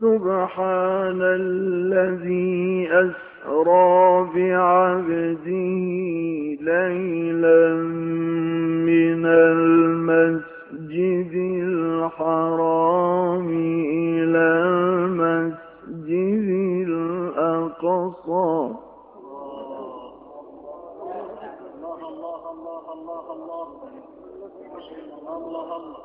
سبحان الذي أسرى بعبده ليلا من المسجد الحرام إلى المسجد الأقصى الله الله الله الله الله الله الله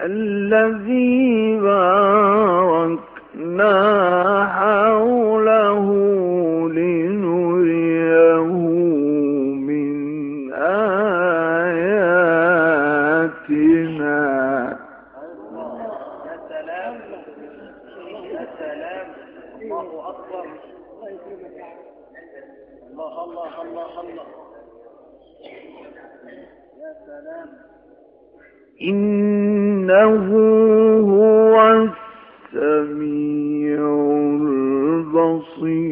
الذي باركنا حوله لنريه من آياتنا. الله الله الله الله يا سلام إنه هو السميع البصير.